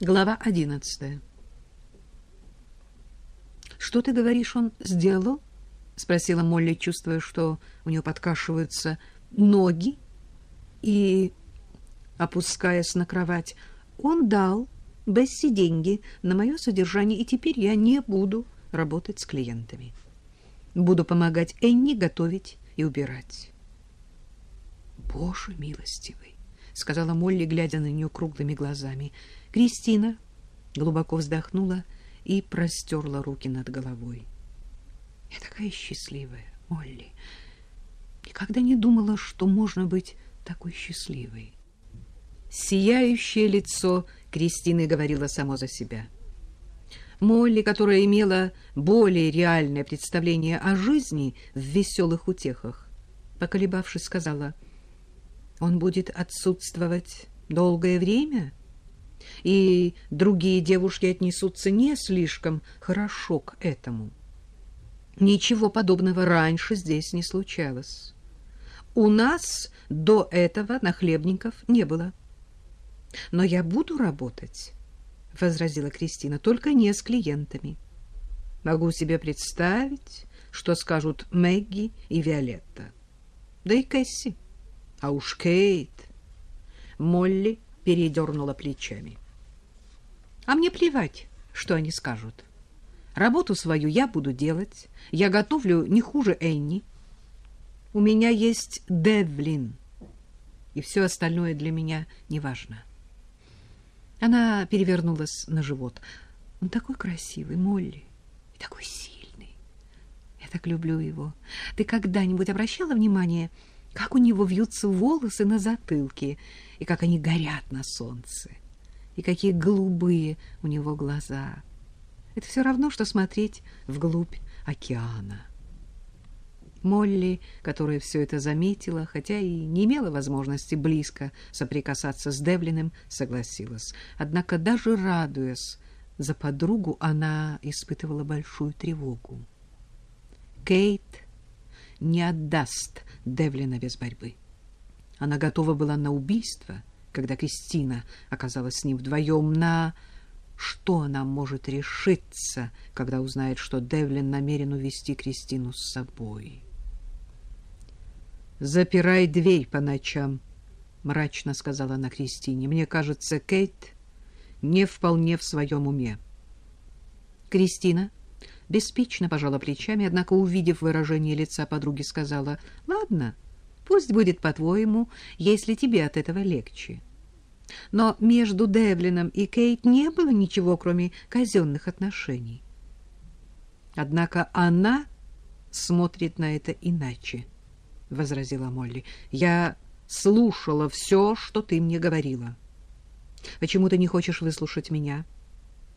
Глава одиннадцатая. «Что ты говоришь, он сделал?» — спросила Молли, чувствуя, что у нее подкашиваются ноги. И, опускаясь на кровать, он дал Бесси деньги на мое содержание, и теперь я не буду работать с клиентами. Буду помогать Энни готовить и убирать. «Боже милостивый!» — сказала Молли, глядя на нее круглыми глазами — Кристина глубоко вздохнула и простерла руки над головой. Я такая счастливая, Молли. Никогда не думала, что можно быть такой счастливой. Сияющее лицо Кристины говорило само за себя. Молли, которая имела более реальное представление о жизни в веселых утехах, поколебавшись, сказала, «Он будет отсутствовать долгое время?» И другие девушки отнесутся не слишком хорошо к этому. Ничего подобного раньше здесь не случалось. У нас до этого нахлебников не было. Но я буду работать, — возразила Кристина, — только не с клиентами. Могу себе представить, что скажут Мэгги и Виолетта. Да и Кэсси. А уж Кейт. Молли передернула плечами. А мне плевать, что они скажут. Работу свою я буду делать. Я готовлю не хуже Энни. У меня есть Девлин, и все остальное для меня неважно. Она перевернулась на живот. Он такой красивый, Молли, и такой сильный. Я так люблю его. Ты когда-нибудь обращала внимание, как у него вьются волосы на затылке и как они горят на солнце? И какие голубые у него глаза! Это все равно, что смотреть вглубь океана. Молли, которая все это заметила, хотя и не имела возможности близко соприкасаться с Девлиным, согласилась. Однако даже радуясь за подругу, она испытывала большую тревогу. Кейт не отдаст Девлина без борьбы. Она готова была на убийство, когда Кристина оказалась с ним вдвоем, на что она может решиться, когда узнает, что Девлин намерен увести Кристину с собой. «Запирай дверь по ночам», — мрачно сказала она Кристине. «Мне кажется, Кейт не вполне в своем уме». Кристина беспечно пожала плечами, однако, увидев выражение лица подруги, сказала, «Ладно, пусть будет по-твоему, если тебе от этого легче». Но между Девлином и Кейт не было ничего, кроме казенных отношений. Однако она смотрит на это иначе, — возразила Молли. Я слушала все, что ты мне говорила. Почему ты не хочешь выслушать меня? —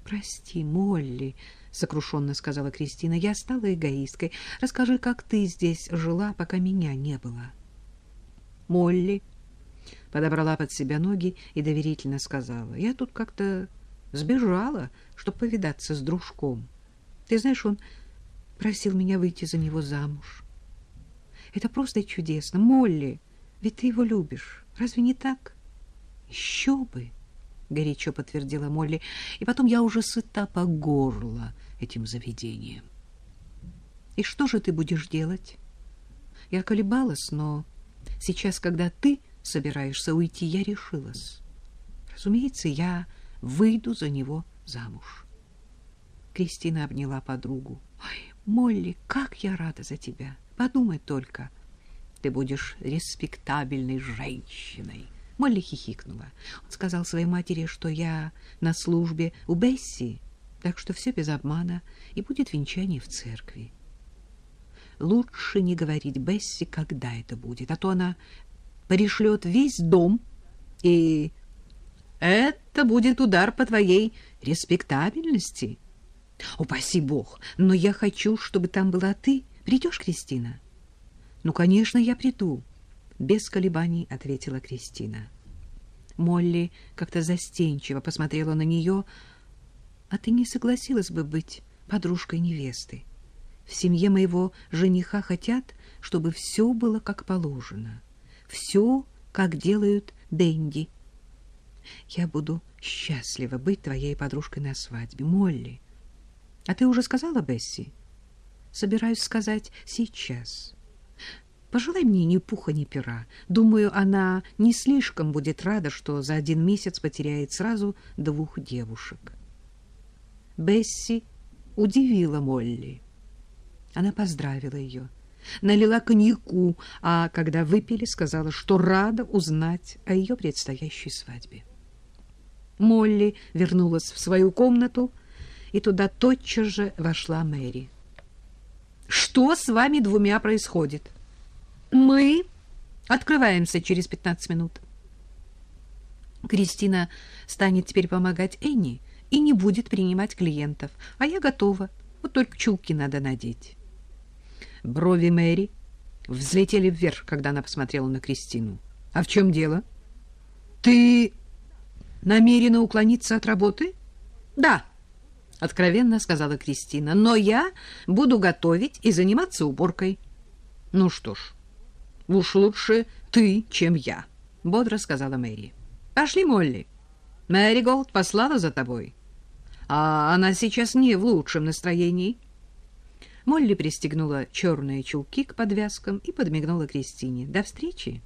Прости, Молли, — сокрушенно сказала Кристина. — Я стала эгоисткой. Расскажи, как ты здесь жила, пока меня не было. Молли подобрала под себя ноги и доверительно сказала. Я тут как-то сбежала, чтобы повидаться с дружком. Ты знаешь, он просил меня выйти за него замуж. Это просто чудесно. Молли, ведь ты его любишь. Разве не так? Еще бы, горячо подтвердила Молли. И потом я уже сыта по горло этим заведением. И что же ты будешь делать? Я колебалась, но сейчас, когда ты собираешься уйти, я решилась. Разумеется, я выйду за него замуж. Кристина обняла подругу. Ой, Молли, как я рада за тебя. Подумай только. Ты будешь респектабельной женщиной. Молли хихикнула. Он сказал своей матери, что я на службе у Бесси, так что все без обмана, и будет венчание в церкви. Лучше не говорить Бесси, когда это будет, а то она пришлет весь дом, и это будет удар по твоей респектабельности. Упаси бог, но я хочу, чтобы там была ты. Придешь, Кристина? Ну, конечно, я приду, без колебаний ответила Кристина. Молли как-то застенчиво посмотрела на нее. А ты не согласилась бы быть подружкой невесты? В семье моего жениха хотят, чтобы все было как положено все, как делают Дэнди. Я буду счастлива быть твоей подружкой на свадьбе, Молли. А ты уже сказала Бесси? Собираюсь сказать сейчас. Пожелай мне ни пуха, ни пера. Думаю, она не слишком будет рада, что за один месяц потеряет сразу двух девушек. Бесси удивила Молли. Она поздравила ее, налила коньяку, а когда выпили, сказала, что рада узнать о ее предстоящей свадьбе. Молли вернулась в свою комнату, и туда тотчас же вошла Мэри. «Что с вами двумя происходит?» «Мы открываемся через пятнадцать минут». Кристина станет теперь помогать Энни и не будет принимать клиентов, а я готова. Вот только чулки надо надеть. Брови Мэри взлетели вверх, когда она посмотрела на Кристину. — А в чем дело? — Ты намерена уклониться от работы? — Да, — откровенно сказала Кристина, — но я буду готовить и заниматься уборкой. — Ну что ж, уж лучше ты, чем я, — бодро сказала Мэри. — Пошли, Молли. Мэри Голд послала за тобой. А она сейчас не в лучшем настроении. Молли пристегнула черные чулки к подвязкам и подмигнула Кристине. До встречи.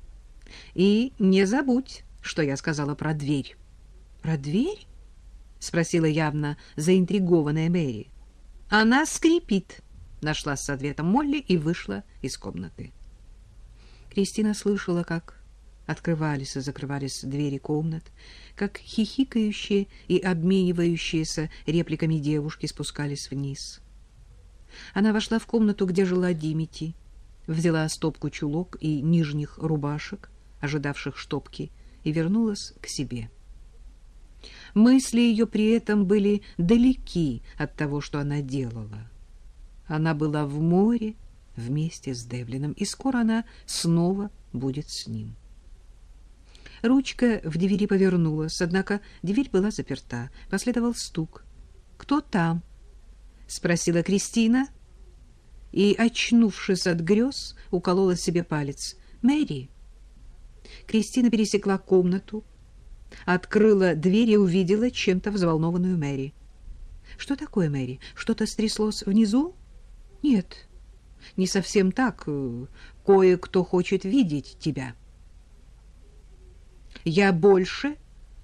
И не забудь, что я сказала про дверь. Про дверь? спросила явно заинтригованная Мэри. Она скрипит, нашла с ответом Молли и вышла из комнаты. Кристина слышала, как открывались и закрывались двери комнат, как хихикающие и обменивающиеся репликами девушки спускались вниз. Она вошла в комнату, где жила Димити, взяла стопку чулок и нижних рубашек, ожидавших штопки, и вернулась к себе. Мысли ее при этом были далеки от того, что она делала. Она была в море вместе с Девлином, и скоро она снова будет с ним. Ручка в двери повернулась, однако дверь была заперта. Последовал стук. «Кто там?» — спросила Кристина. И, очнувшись от грез, уколола себе палец. «Мэри!» Кристина пересекла комнату, открыла дверь и увидела чем-то взволнованную Мэри. Что такое, Мэри? Что-то стряслось внизу? Нет, не совсем так. Кое-кто хочет видеть тебя. Я больше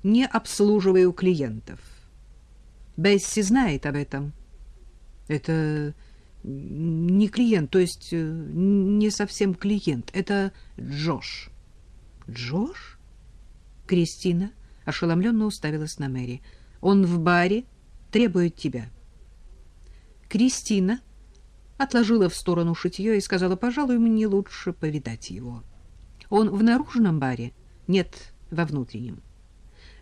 не обслуживаю клиентов. Бесси знает об этом. Это не клиент, то есть не совсем клиент. Это Джош. Джош? Кристина ошеломленно уставилась на Мэри. Он в баре требует тебя. Кристина отложила в сторону шитье и сказала, пожалуй, мне лучше повидать его. Он в наружном баре? Нет, во внутреннем.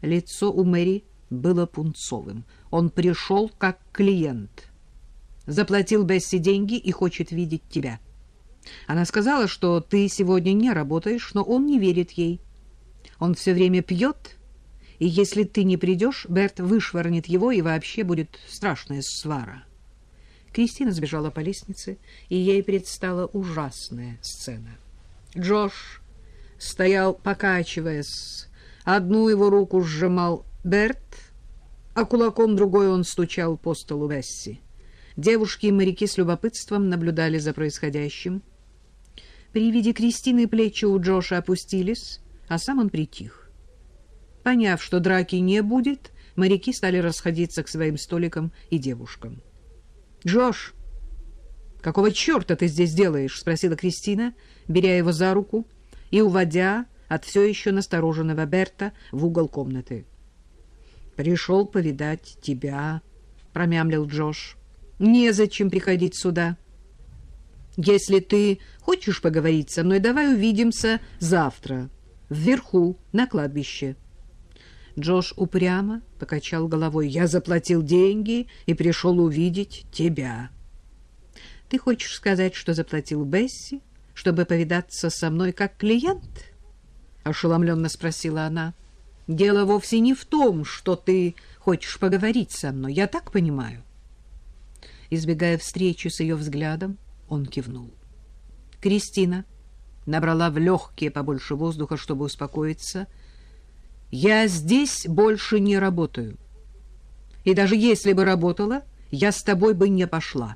Лицо у Мэри было пунцовым. Он пришел как клиент. Заплатил Бесси деньги и хочет видеть тебя. Она сказала, что ты сегодня не работаешь, но он не верит ей. Он все время пьет, и если ты не придешь, Берт вышвырнет его, и вообще будет страшная свара. Кристина сбежала по лестнице, и ей предстала ужасная сцена. Джош стоял, покачиваясь. Одну его руку сжимал Берт, а кулаком другой он стучал по столу Весси. Девушки и моряки с любопытством наблюдали за происходящим. При виде Кристины плечи у Джоша опустились, а сам он притих. Поняв, что драки не будет, моряки стали расходиться к своим столикам и девушкам. «Джош, какого черта ты здесь делаешь?» — спросила Кристина, беря его за руку и уводя от все еще настороженного Берта в угол комнаты. «Пришел повидать тебя», — промямлил Джош. «Незачем приходить сюда. Если ты хочешь поговорить со мной, давай увидимся завтра, вверху, на кладбище». Джош упрямо покачал головой. «Я заплатил деньги и пришел увидеть тебя». «Ты хочешь сказать, что заплатил Бесси, чтобы повидаться со мной как клиент?» — ошеломленно спросила она. «Дело вовсе не в том, что ты хочешь поговорить со мной, я так понимаю». Избегая встречи с ее взглядом, он кивнул. Кристина набрала в легкие побольше воздуха, чтобы успокоиться, Я здесь больше не работаю. И даже если бы работала, я с тобой бы не пошла.